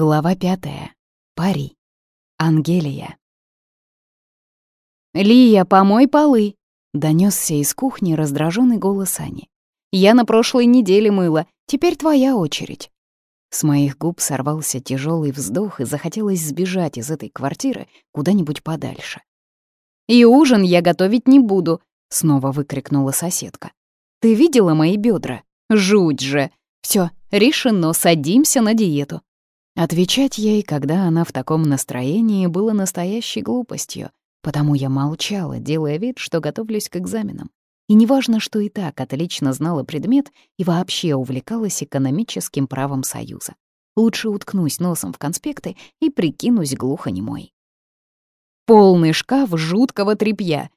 Глава пятая. Пари. Ангелия. «Лия, помой полы!» — донесся из кухни раздраженный голос Ани. «Я на прошлой неделе мыла, теперь твоя очередь». С моих губ сорвался тяжелый вздох и захотелось сбежать из этой квартиры куда-нибудь подальше. «И ужин я готовить не буду», — снова выкрикнула соседка. «Ты видела мои бедра? Жуть же! Все, решено, садимся на диету. Отвечать ей, когда она в таком настроении, было настоящей глупостью, потому я молчала, делая вид, что готовлюсь к экзаменам. И неважно, что и так отлично знала предмет и вообще увлекалась экономическим правом Союза. Лучше уткнусь носом в конспекты и прикинусь глухонемой. «Полный шкаф жуткого тряпья!»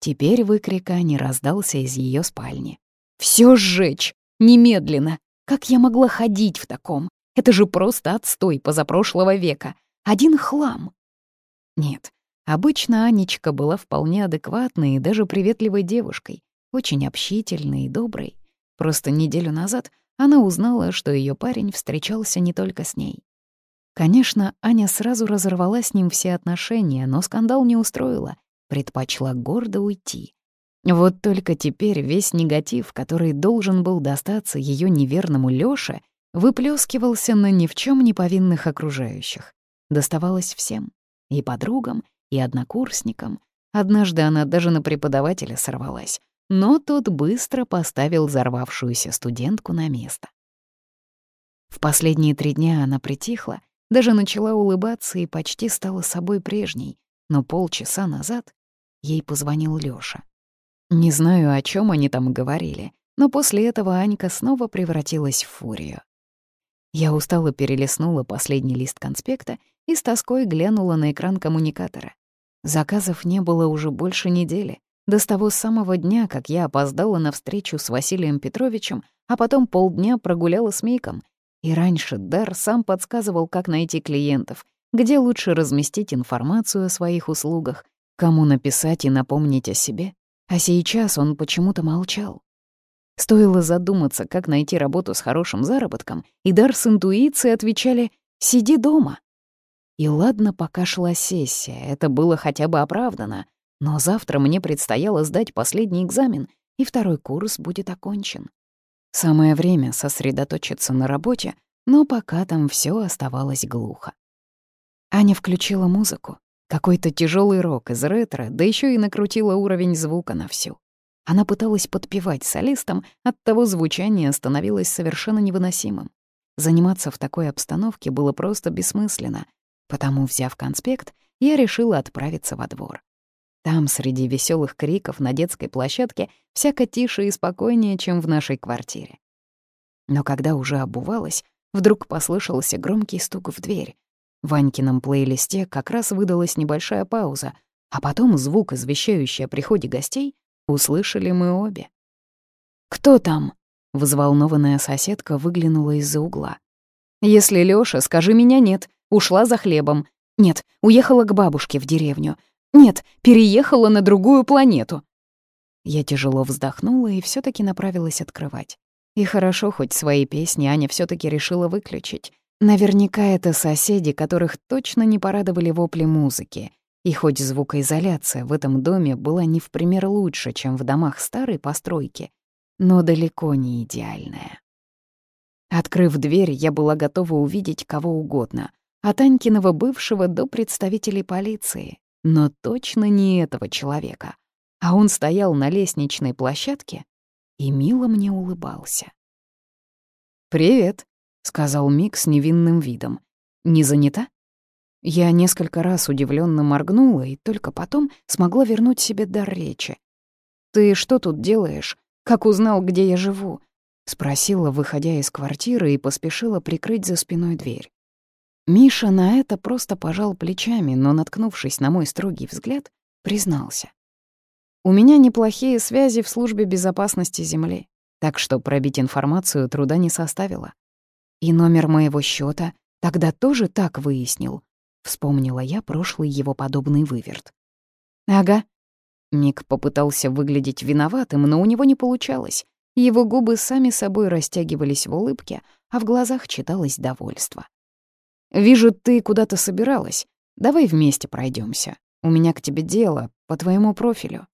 Теперь выкрика не раздался из ее спальни. «Всё сжечь! Немедленно! Как я могла ходить в таком? Это же просто отстой позапрошлого века. Один хлам. Нет, обычно Анечка была вполне адекватной и даже приветливой девушкой, очень общительной и доброй. Просто неделю назад она узнала, что ее парень встречался не только с ней. Конечно, Аня сразу разорвала с ним все отношения, но скандал не устроила, предпочла гордо уйти. Вот только теперь весь негатив, который должен был достаться ее неверному Лёше, выплескивался на ни в чем не повинных окружающих. Доставалось всем — и подругам, и однокурсникам. Однажды она даже на преподавателя сорвалась, но тот быстро поставил взорвавшуюся студентку на место. В последние три дня она притихла, даже начала улыбаться и почти стала собой прежней, но полчаса назад ей позвонил Лёша. Не знаю, о чем они там говорили, но после этого Анька снова превратилась в фурию. Я устало перелистнула последний лист конспекта и с тоской глянула на экран коммуникатора. Заказов не было уже больше недели, до того самого дня, как я опоздала на встречу с Василием Петровичем, а потом полдня прогуляла с Миком. И раньше Дар сам подсказывал, как найти клиентов, где лучше разместить информацию о своих услугах, кому написать и напомнить о себе. А сейчас он почему-то молчал. Стоило задуматься, как найти работу с хорошим заработком, и дар с интуицией отвечали «сиди дома». И ладно, пока шла сессия, это было хотя бы оправдано, но завтра мне предстояло сдать последний экзамен, и второй курс будет окончен. Самое время сосредоточиться на работе, но пока там все оставалось глухо. Аня включила музыку, какой-то тяжелый рок из ретро, да еще и накрутила уровень звука на всю. Она пыталась подпевать солистам, оттого звучание становилось совершенно невыносимым. Заниматься в такой обстановке было просто бессмысленно, потому, взяв конспект, я решила отправиться во двор. Там, среди веселых криков на детской площадке, всяко тише и спокойнее, чем в нашей квартире. Но когда уже обувалась, вдруг послышался громкий стук в дверь. В Ванькином плейлисте как раз выдалась небольшая пауза, а потом звук, извещающий о приходе гостей, Услышали мы обе. «Кто там?» — взволнованная соседка выглянула из-за угла. «Если Лёша, скажи меня нет. Ушла за хлебом. Нет, уехала к бабушке в деревню. Нет, переехала на другую планету». Я тяжело вздохнула и все таки направилась открывать. И хорошо, хоть свои песни Аня все таки решила выключить. Наверняка это соседи, которых точно не порадовали вопли музыки, и хоть звукоизоляция в этом доме была не в пример лучше, чем в домах старой постройки, но далеко не идеальная. Открыв дверь, я была готова увидеть кого угодно, от Анькиного бывшего до представителей полиции, но точно не этого человека. А он стоял на лестничной площадке и мило мне улыбался. «Привет», — сказал Мик с невинным видом. «Не занята?» Я несколько раз удивленно моргнула и только потом смогла вернуть себе дар речи. «Ты что тут делаешь? Как узнал, где я живу?» — спросила, выходя из квартиры, и поспешила прикрыть за спиной дверь. Миша на это просто пожал плечами, но, наткнувшись на мой строгий взгляд, признался. «У меня неплохие связи в службе безопасности Земли, так что пробить информацию труда не составило. И номер моего счета тогда тоже так выяснил. Вспомнила я прошлый его подобный выверт. «Ага». Ник попытался выглядеть виноватым, но у него не получалось. Его губы сами собой растягивались в улыбке, а в глазах читалось довольство. «Вижу, ты куда-то собиралась. Давай вместе пройдемся. У меня к тебе дело по твоему профилю».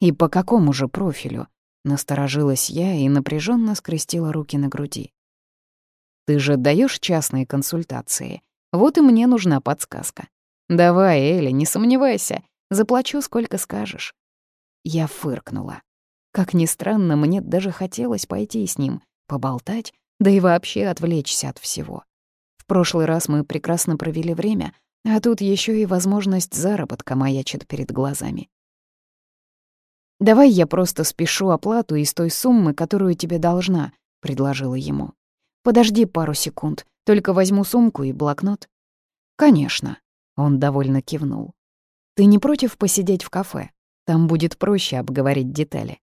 «И по какому же профилю?» Насторожилась я и напряженно скрестила руки на груди. «Ты же даешь частные консультации. Вот и мне нужна подсказка. Давай, Эля, не сомневайся. Заплачу, сколько скажешь». Я фыркнула. Как ни странно, мне даже хотелось пойти с ним, поболтать, да и вообще отвлечься от всего. В прошлый раз мы прекрасно провели время, а тут еще и возможность заработка маячит перед глазами. «Давай я просто спешу оплату из той суммы, которую тебе должна», — предложила ему. «Подожди пару секунд, только возьму сумку и блокнот». «Конечно», — он довольно кивнул. «Ты не против посидеть в кафе? Там будет проще обговорить детали».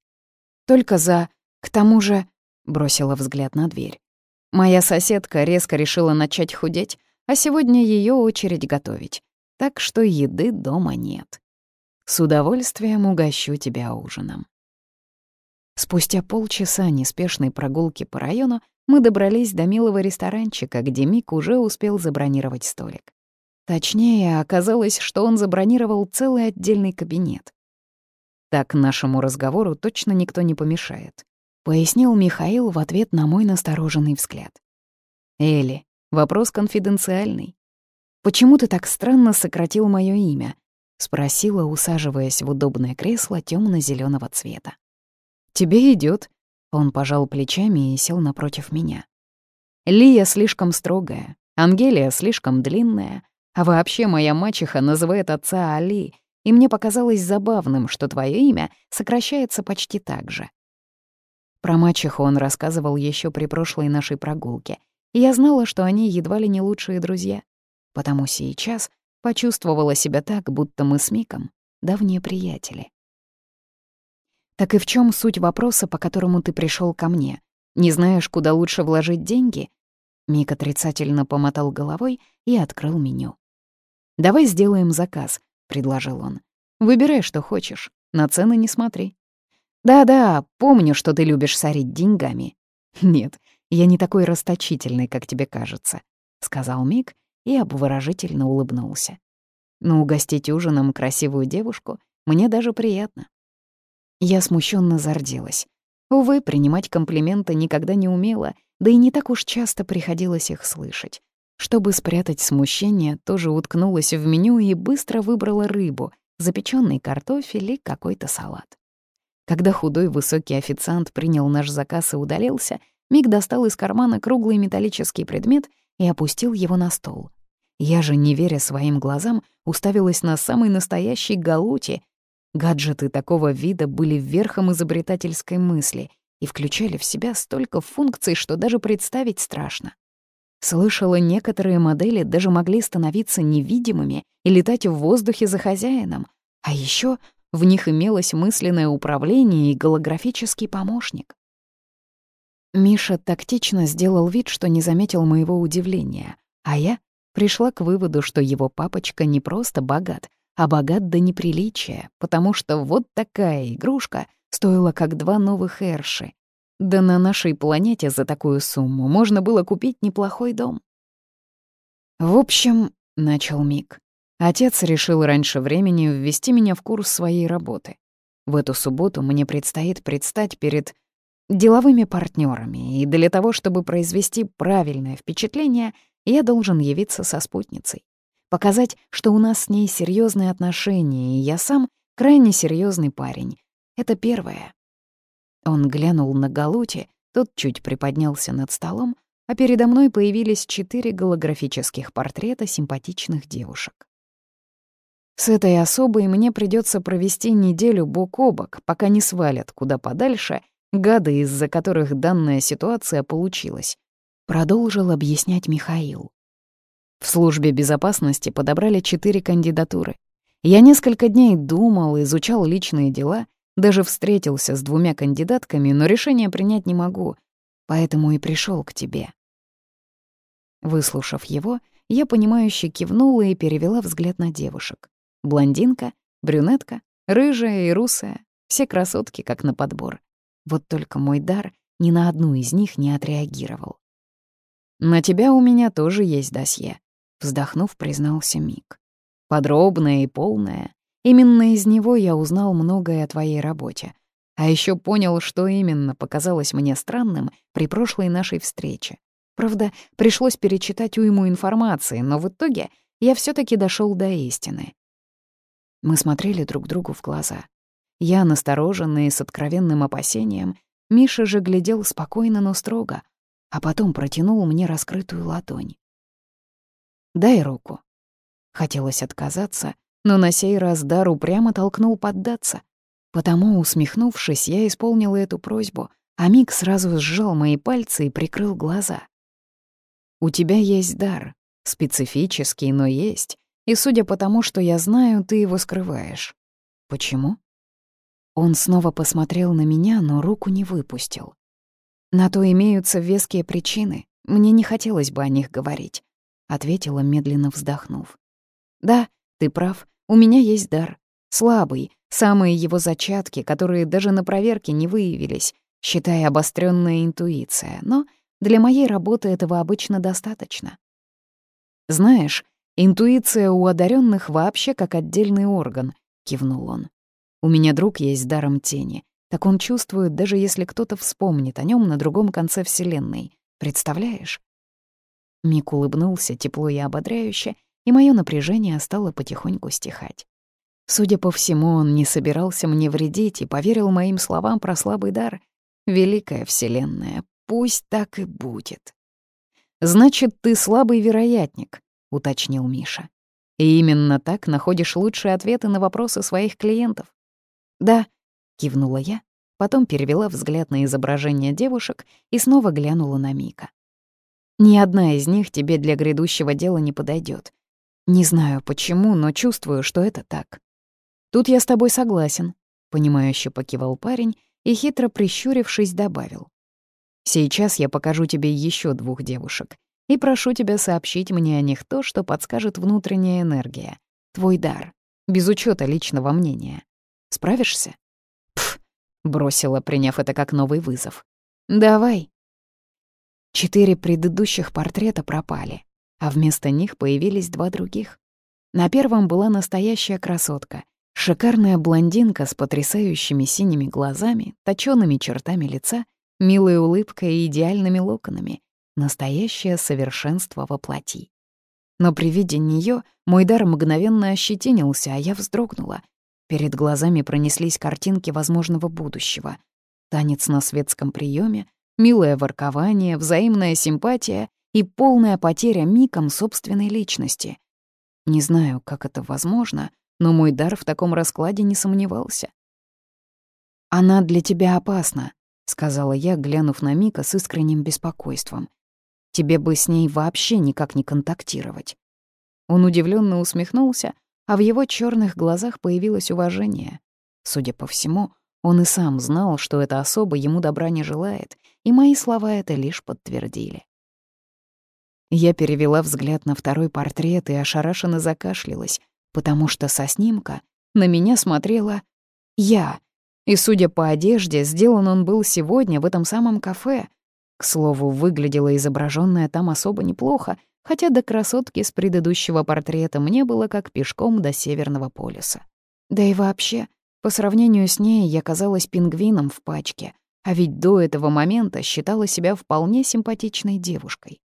«Только за... К тому же...» — бросила взгляд на дверь. Моя соседка резко решила начать худеть, а сегодня ее очередь готовить. Так что еды дома нет. С удовольствием угощу тебя ужином. Спустя полчаса неспешной прогулки по району мы добрались до милого ресторанчика, где Мик уже успел забронировать столик. Точнее, оказалось, что он забронировал целый отдельный кабинет. Так нашему разговору точно никто не помешает. — пояснил Михаил в ответ на мой настороженный взгляд. «Элли, вопрос конфиденциальный. Почему ты так странно сократил моё имя?» — спросила, усаживаясь в удобное кресло тёмно зелёного цвета. «Тебе идёт. Он пожал плечами и сел напротив меня. «Лия слишком строгая, Ангелия слишком длинная, а вообще моя мачеха называет отца Али, и мне показалось забавным, что твое имя сокращается почти так же. Про мачеху он рассказывал еще при прошлой нашей прогулке, и я знала, что они едва ли не лучшие друзья. Потому сейчас почувствовала себя так, будто мы с Миком давние приятели. «Так и в чем суть вопроса, по которому ты пришел ко мне? Не знаешь, куда лучше вложить деньги?» Мик отрицательно помотал головой и открыл меню. «Давай сделаем заказ», — предложил он. «Выбирай, что хочешь, на цены не смотри». «Да-да, помню, что ты любишь сорить деньгами». «Нет, я не такой расточительный, как тебе кажется», — сказал Мик и обворожительно улыбнулся. «Но угостить ужином красивую девушку мне даже приятно». Я смущенно зарделась. Увы, принимать комплименты никогда не умела, да и не так уж часто приходилось их слышать. Чтобы спрятать смущение, тоже уткнулась в меню и быстро выбрала рыбу, запеченный картофель и какой-то салат. Когда худой высокий официант принял наш заказ и удалился, Мик достал из кармана круглый металлический предмет и опустил его на стол. Я же, не веря своим глазам, уставилась на самый настоящий галути. Гаджеты такого вида были верхом изобретательской мысли и включали в себя столько функций, что даже представить страшно. Слышала, некоторые модели даже могли становиться невидимыми и летать в воздухе за хозяином. А еще в них имелось мысленное управление и голографический помощник. Миша тактично сделал вид, что не заметил моего удивления, а я пришла к выводу, что его папочка не просто богат, а богат до неприличия, потому что вот такая игрушка стоила как два новых Эрши. Да на нашей планете за такую сумму можно было купить неплохой дом. «В общем», — начал Мик, Отец решил раньше времени ввести меня в курс своей работы. В эту субботу мне предстоит предстать перед деловыми партнерами, и для того, чтобы произвести правильное впечатление, я должен явиться со спутницей. Показать, что у нас с ней серьезные отношения, и я сам крайне серьезный парень. Это первое. Он глянул на Галути, тот чуть приподнялся над столом, а передо мной появились четыре голографических портрета симпатичных девушек. С этой особой мне придется провести неделю бок о бок, пока не свалят куда подальше гады, из-за которых данная ситуация получилась. Продолжил объяснять Михаил. В службе безопасности подобрали четыре кандидатуры. Я несколько дней думал, изучал личные дела, даже встретился с двумя кандидатками, но решение принять не могу, поэтому и пришел к тебе. Выслушав его, я понимающе кивнула и перевела взгляд на девушек. Блондинка, брюнетка, рыжая и русая. Все красотки как на подбор. Вот только мой дар ни на одну из них не отреагировал. «На тебя у меня тоже есть досье», вздохнув, признался Мик. Подробное и полное. Именно из него я узнал многое о твоей работе. А еще понял, что именно показалось мне странным при прошлой нашей встрече. Правда, пришлось перечитать уйму информации, но в итоге я все таки дошел до истины. Мы смотрели друг другу в глаза. Я, настороженный с откровенным опасением, Миша же глядел спокойно, но строго, а потом протянул мне раскрытую ладонь. «Дай руку». Хотелось отказаться, но на сей раз Дар упрямо толкнул поддаться. Потому, усмехнувшись, я исполнила эту просьбу, а Мик сразу сжал мои пальцы и прикрыл глаза. «У тебя есть дар, специфический, но есть, и судя по тому, что я знаю, ты его скрываешь. Почему?» Он снова посмотрел на меня, но руку не выпустил. «На то имеются веские причины, мне не хотелось бы о них говорить», — ответила, медленно вздохнув. «Да, ты прав, у меня есть дар. Слабый, самые его зачатки, которые даже на проверке не выявились, считая обостренная интуиция, но для моей работы этого обычно достаточно. Знаешь, интуиция у одаренных вообще как отдельный орган, кивнул он. У меня друг есть даром тени. Так он чувствует, даже если кто-то вспомнит о нем на другом конце Вселенной. Представляешь? Мик улыбнулся тепло и ободряюще, и мое напряжение стало потихоньку стихать. Судя по всему, он не собирался мне вредить и поверил моим словам про слабый дар. Великая Вселенная, пусть так и будет. «Значит, ты слабый вероятник», — уточнил Миша. «И именно так находишь лучшие ответы на вопросы своих клиентов». «Да», — кивнула я, потом перевела взгляд на изображение девушек и снова глянула на Мика. «Ни одна из них тебе для грядущего дела не подойдет. Не знаю почему, но чувствую, что это так. Тут я с тобой согласен, понимающе покивал парень и хитро прищурившись добавил. Сейчас я покажу тебе еще двух девушек и прошу тебя сообщить мне о них то, что подскажет внутренняя энергия, твой дар, без учета личного мнения. Справишься? Пф, бросила, приняв это как новый вызов. Давай. Четыре предыдущих портрета пропали а вместо них появились два других. На первом была настоящая красотка, шикарная блондинка с потрясающими синими глазами, точёными чертами лица, милой улыбкой и идеальными локонами, настоящее совершенство во плоти. Но при виде неё мой дар мгновенно ощетинился, а я вздрогнула. Перед глазами пронеслись картинки возможного будущего. Танец на светском приеме, милое воркование, взаимная симпатия и полная потеря Миком собственной личности. Не знаю, как это возможно, но мой дар в таком раскладе не сомневался. «Она для тебя опасна», — сказала я, глянув на Мика с искренним беспокойством. «Тебе бы с ней вообще никак не контактировать». Он удивленно усмехнулся, а в его черных глазах появилось уважение. Судя по всему, он и сам знал, что эта особа ему добра не желает, и мои слова это лишь подтвердили. Я перевела взгляд на второй портрет и ошарашенно закашлялась, потому что со снимка на меня смотрела я. И, судя по одежде, сделан он был сегодня в этом самом кафе. К слову, выглядела изображенная там особо неплохо, хотя до красотки с предыдущего портрета мне было как пешком до Северного полюса. Да и вообще, по сравнению с ней я казалась пингвином в пачке, а ведь до этого момента считала себя вполне симпатичной девушкой.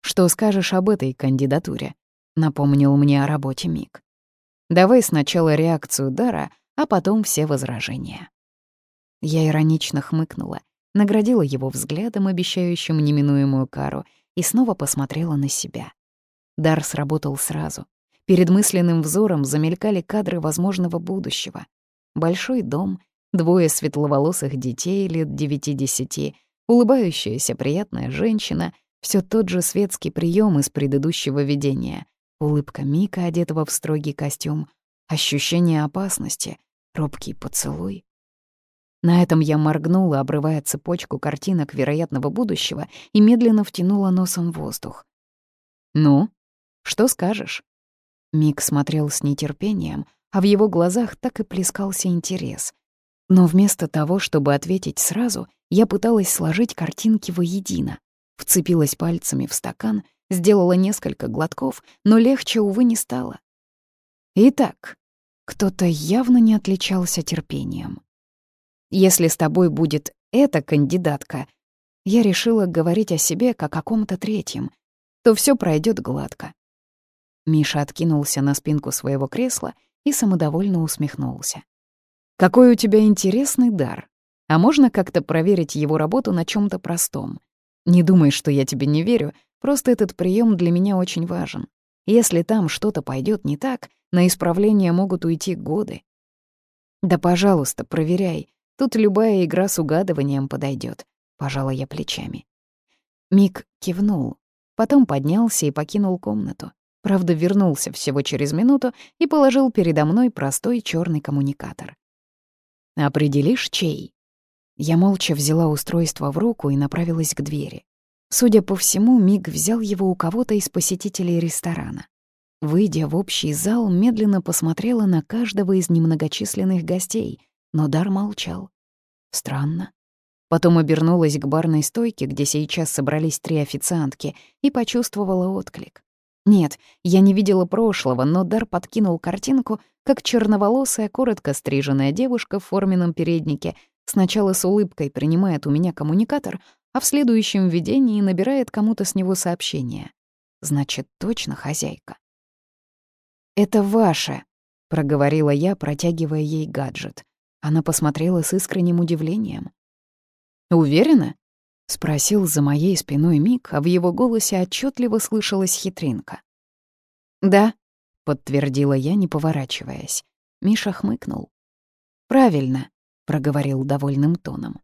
«Что скажешь об этой кандидатуре?» — напомнил мне о работе Мик. «Давай сначала реакцию Дара, а потом все возражения». Я иронично хмыкнула, наградила его взглядом, обещающим неминуемую кару, и снова посмотрела на себя. Дар сработал сразу. Перед мысленным взором замелькали кадры возможного будущего. Большой дом, двое светловолосых детей лет девяти-десяти, улыбающаяся приятная женщина — все тот же светский прием из предыдущего видения. Улыбка Мика, одетого в строгий костюм, ощущение опасности, робкий поцелуй. На этом я моргнула, обрывая цепочку картинок вероятного будущего, и медленно втянула носом воздух. «Ну, что скажешь?» Мик смотрел с нетерпением, а в его глазах так и плескался интерес. Но вместо того, чтобы ответить сразу, я пыталась сложить картинки воедино вцепилась пальцами в стакан, сделала несколько глотков, но легче, увы, не стало. Итак, кто-то явно не отличался терпением. Если с тобой будет эта кандидатка, я решила говорить о себе как о ком-то третьем, то все пройдет гладко. Миша откинулся на спинку своего кресла и самодовольно усмехнулся. «Какой у тебя интересный дар. А можно как-то проверить его работу на чем то простом? Не думай, что я тебе не верю, просто этот прием для меня очень важен. Если там что-то пойдет не так, на исправление могут уйти годы. Да, пожалуйста, проверяй. Тут любая игра с угадыванием подойдет. Пожала я плечами. Мик кивнул, потом поднялся и покинул комнату. Правда, вернулся всего через минуту и положил передо мной простой черный коммуникатор. «Определишь, чей?» Я молча взяла устройство в руку и направилась к двери. Судя по всему, Миг взял его у кого-то из посетителей ресторана. Выйдя в общий зал, медленно посмотрела на каждого из немногочисленных гостей, но Дар молчал. Странно. Потом обернулась к барной стойке, где сейчас собрались три официантки, и почувствовала отклик. Нет, я не видела прошлого, но Дар подкинул картинку, как черноволосая, коротко стриженная девушка в форменном переднике сначала с улыбкой принимает у меня коммуникатор, а в следующем видении набирает кому-то с него сообщение. Значит, точно хозяйка. «Это ваше», — проговорила я, протягивая ей гаджет. Она посмотрела с искренним удивлением. «Уверена?» — спросил за моей спиной Мик, а в его голосе отчетливо слышалась хитринка. «Да», — подтвердила я, не поворачиваясь. Миша хмыкнул. «Правильно», — проговорил довольным тоном.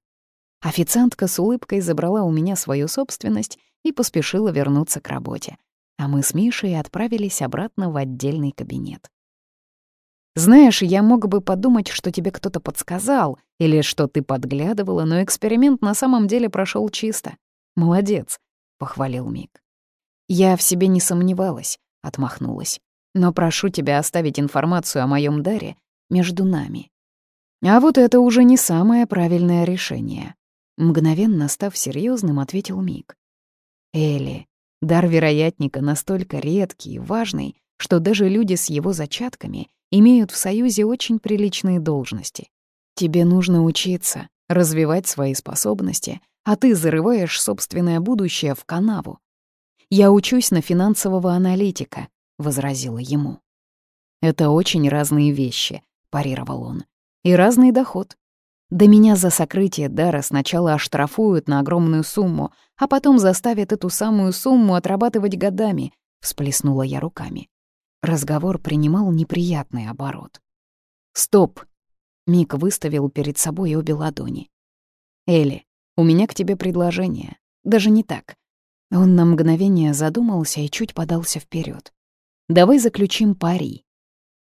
Официантка с улыбкой забрала у меня свою собственность и поспешила вернуться к работе а мы с Мишей отправились обратно в отдельный кабинет. «Знаешь, я мог бы подумать, что тебе кто-то подсказал или что ты подглядывала, но эксперимент на самом деле прошел чисто. Молодец», — похвалил Мик. «Я в себе не сомневалась», — отмахнулась. «Но прошу тебя оставить информацию о моем даре между нами». «А вот это уже не самое правильное решение», — мгновенно став серьезным, ответил Мик. «Элли, Дар вероятника настолько редкий и важный, что даже люди с его зачатками имеют в Союзе очень приличные должности. Тебе нужно учиться, развивать свои способности, а ты зарываешь собственное будущее в канаву. «Я учусь на финансового аналитика», — возразила ему. «Это очень разные вещи», — парировал он. «И разный доход. Да меня за сокрытие дара сначала оштрафуют на огромную сумму, а потом заставят эту самую сумму отрабатывать годами», — всплеснула я руками. Разговор принимал неприятный оборот. «Стоп!» — Мик выставил перед собой обе ладони. «Элли, у меня к тебе предложение. Даже не так». Он на мгновение задумался и чуть подался вперед. «Давай заключим пари».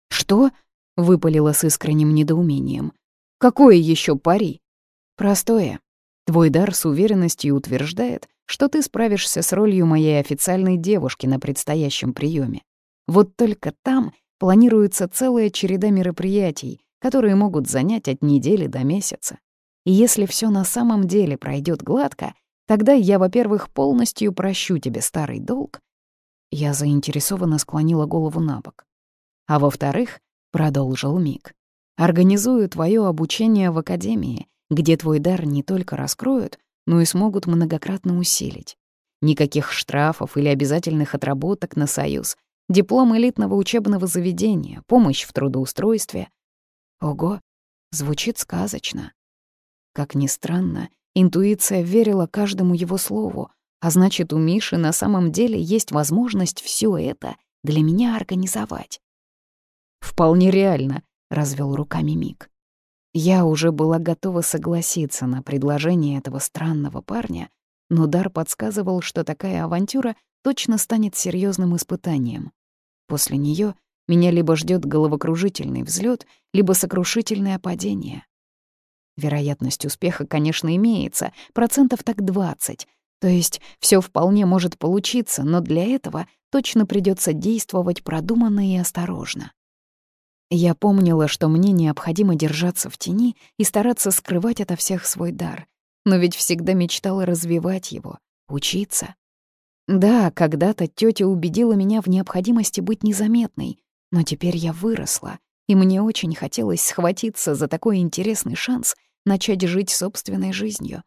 «Что?» — выпалила с искренним недоумением. Какое еще пари? Простое. Твой дар с уверенностью утверждает, что ты справишься с ролью моей официальной девушки на предстоящем приеме. Вот только там планируется целая череда мероприятий, которые могут занять от недели до месяца. И если все на самом деле пройдет гладко, тогда я, во-первых, полностью прощу тебе старый долг. Я заинтересованно склонила голову на бок. А во-вторых, продолжил Мик, Организую твое обучение в академии, где твой дар не только раскроют, но и смогут многократно усилить. Никаких штрафов или обязательных отработок на союз, диплом элитного учебного заведения, помощь в трудоустройстве. Ого, звучит сказочно. Как ни странно, интуиция верила каждому его слову, а значит, у Миши на самом деле есть возможность все это для меня организовать. Вполне реально, развел руками Мик. Я уже была готова согласиться на предложение этого странного парня, но Дар подсказывал, что такая авантюра точно станет серьезным испытанием. После нее меня либо ждет головокружительный взлет, либо сокрушительное падение. Вероятность успеха, конечно, имеется, процентов так 20, то есть все вполне может получиться, но для этого точно придется действовать продуманно и осторожно. Я помнила, что мне необходимо держаться в тени и стараться скрывать ото всех свой дар, но ведь всегда мечтала развивать его, учиться. Да, когда-то тетя убедила меня в необходимости быть незаметной, но теперь я выросла, и мне очень хотелось схватиться за такой интересный шанс начать жить собственной жизнью.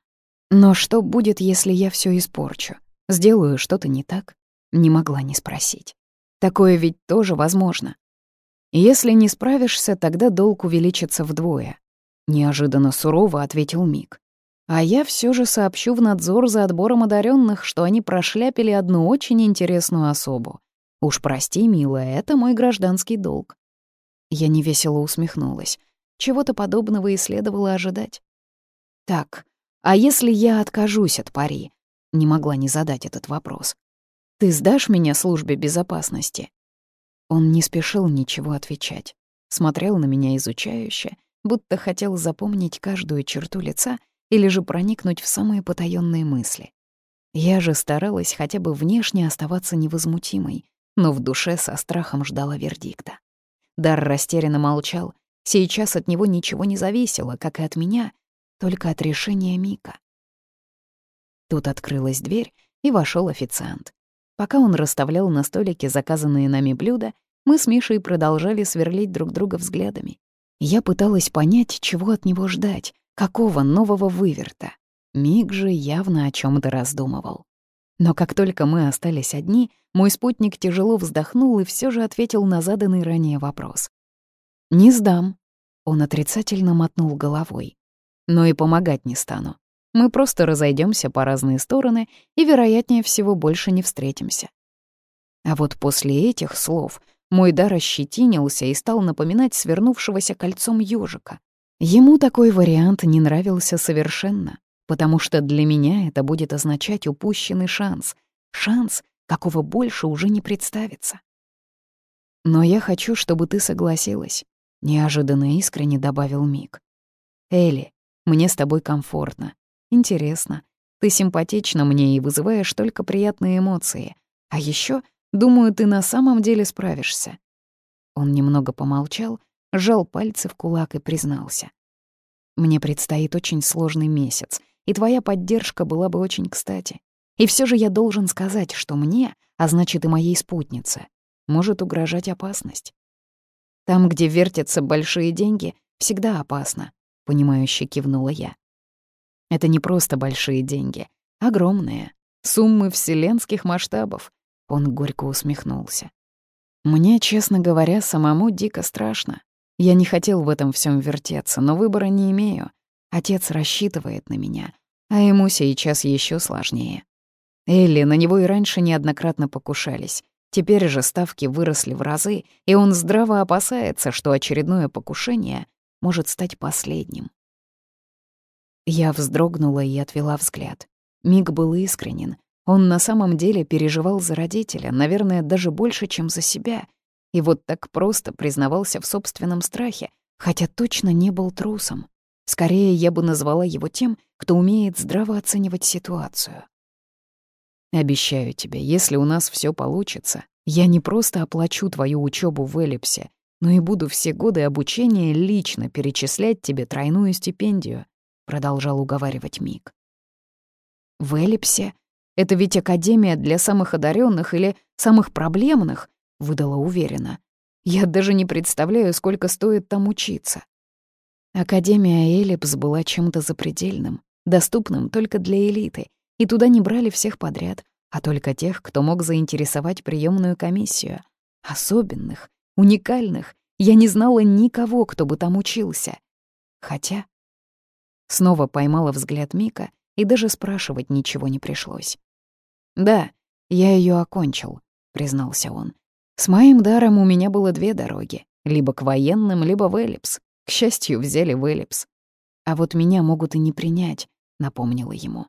Но что будет, если я все испорчу? Сделаю что-то не так? Не могла не спросить. Такое ведь тоже возможно. Если не справишься, тогда долг увеличится вдвое. Неожиданно сурово ответил Мик. А я все же сообщу в надзор за отбором одаренных, что они прошляпили одну очень интересную особу. Уж прости, милая, это мой гражданский долг. Я невесело усмехнулась. Чего-то подобного и следовало ожидать. Так, а если я откажусь от пари? Не могла не задать этот вопрос. Ты сдашь меня службе безопасности? Он не спешил ничего отвечать. Смотрел на меня изучающе, будто хотел запомнить каждую черту лица или же проникнуть в самые потаённые мысли. Я же старалась хотя бы внешне оставаться невозмутимой, но в душе со страхом ждала вердикта. Дар растерянно молчал. Сейчас от него ничего не зависело, как и от меня, только от решения Мика. Тут открылась дверь, и вошел официант. Пока он расставлял на столике заказанные нами блюда, мы с Мишей продолжали сверлить друг друга взглядами. Я пыталась понять, чего от него ждать, какого нового выверта. Миг же явно о чем то раздумывал. Но как только мы остались одни, мой спутник тяжело вздохнул и все же ответил на заданный ранее вопрос. «Не сдам», — он отрицательно мотнул головой но и помогать не стану. Мы просто разойдемся по разные стороны и, вероятнее всего, больше не встретимся. А вот после этих слов мой дар ощетинился и стал напоминать свернувшегося кольцом ежика. Ему такой вариант не нравился совершенно, потому что для меня это будет означать упущенный шанс. Шанс, какого больше уже не представится. «Но я хочу, чтобы ты согласилась», — неожиданно искренне добавил Мик. «Элли, мне с тобой комфортно. Интересно. Ты симпатична мне и вызываешь только приятные эмоции. А еще, думаю, ты на самом деле справишься». Он немного помолчал, сжал пальцы в кулак и признался. «Мне предстоит очень сложный месяц, и твоя поддержка была бы очень кстати. И все же я должен сказать, что мне, а значит и моей спутнице, может угрожать опасность. Там, где вертятся большие деньги, всегда опасно. — понимающе кивнула я. «Это не просто большие деньги, огромные, суммы вселенских масштабов», — он горько усмехнулся. «Мне, честно говоря, самому дико страшно. Я не хотел в этом всем вертеться, но выбора не имею. Отец рассчитывает на меня, а ему сейчас еще сложнее. Элли, на него и раньше неоднократно покушались. Теперь же ставки выросли в разы, и он здраво опасается, что очередное покушение может стать последним. Я вздрогнула и отвела взгляд. Миг был искренен. Он на самом деле переживал за родителя, наверное, даже больше, чем за себя. И вот так просто признавался в собственном страхе, хотя точно не был трусом. Скорее, я бы назвала его тем, кто умеет здраво оценивать ситуацию. Обещаю тебе, если у нас все получится, я не просто оплачу твою учебу в Эллипсе, но и буду все годы обучения лично перечислять тебе тройную стипендию», — продолжал уговаривать Мик. «В Эллипсе? Это ведь академия для самых одаренных или самых проблемных», — выдала уверенно. «Я даже не представляю, сколько стоит там учиться». Академия Эллипс была чем-то запредельным, доступным только для элиты, и туда не брали всех подряд, а только тех, кто мог заинтересовать приемную комиссию. Особенных, уникальных. Я не знала никого, кто бы там учился. Хотя... Снова поймала взгляд Мика, и даже спрашивать ничего не пришлось. «Да, я ее окончил», — признался он. «С моим даром у меня было две дороги, либо к военным, либо в Эллипс. К счастью, взяли в Эллипс. А вот меня могут и не принять», — напомнила ему.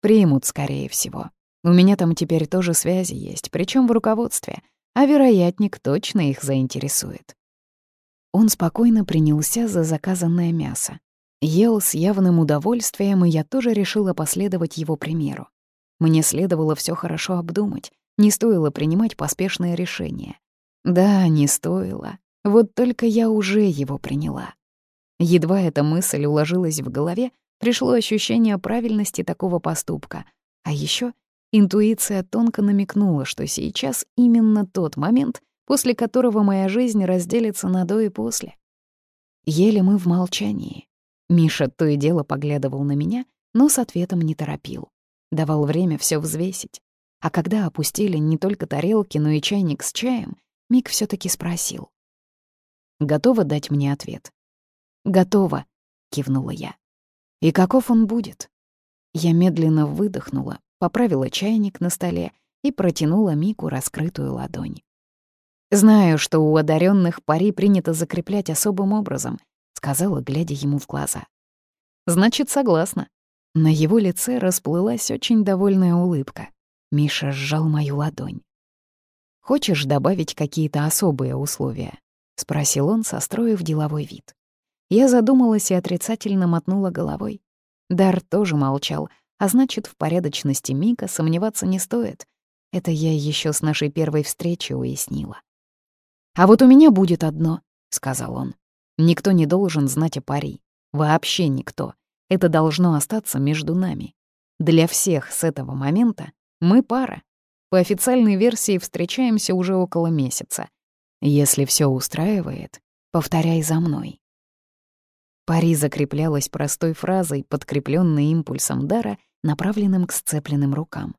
«Примут, скорее всего. У меня там теперь тоже связи есть, причем в руководстве а вероятник точно их заинтересует. Он спокойно принялся за заказанное мясо. Ел с явным удовольствием, и я тоже решила последовать его примеру. Мне следовало все хорошо обдумать, не стоило принимать поспешное решение. Да, не стоило. Вот только я уже его приняла. Едва эта мысль уложилась в голове, пришло ощущение правильности такого поступка, а еще Интуиция тонко намекнула, что сейчас именно тот момент, после которого моя жизнь разделится на до и после. Ели мы в молчании. Миша то и дело поглядывал на меня, но с ответом не торопил. Давал время все взвесить. А когда опустили не только тарелки, но и чайник с чаем, Мик все таки спросил. «Готова дать мне ответ?» «Готова», — кивнула я. «И каков он будет?» Я медленно выдохнула, поправила чайник на столе и протянула Мику раскрытую ладонь. «Знаю, что у одаренных пари принято закреплять особым образом», — сказала, глядя ему в глаза. «Значит, согласна». На его лице расплылась очень довольная улыбка. Миша сжал мою ладонь. «Хочешь добавить какие-то особые условия?» — спросил он, состроив деловой вид. Я задумалась и отрицательно мотнула головой. Дар тоже молчал, а значит, в порядочности Мика сомневаться не стоит. Это я еще с нашей первой встречи уяснила. «А вот у меня будет одно», — сказал он. «Никто не должен знать о пари. Вообще никто. Это должно остаться между нами. Для всех с этого момента мы пара. По официальной версии встречаемся уже около месяца. Если все устраивает, повторяй за мной». Пари закреплялась простой фразой, подкрепленной импульсом дара, направленным к сцепленным рукам.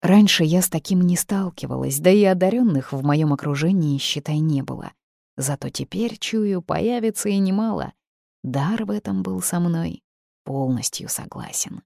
Раньше я с таким не сталкивалась, да и одаренных в моем окружении, считай, не было. Зато теперь, чую, появится и немало. Дар в этом был со мной полностью согласен.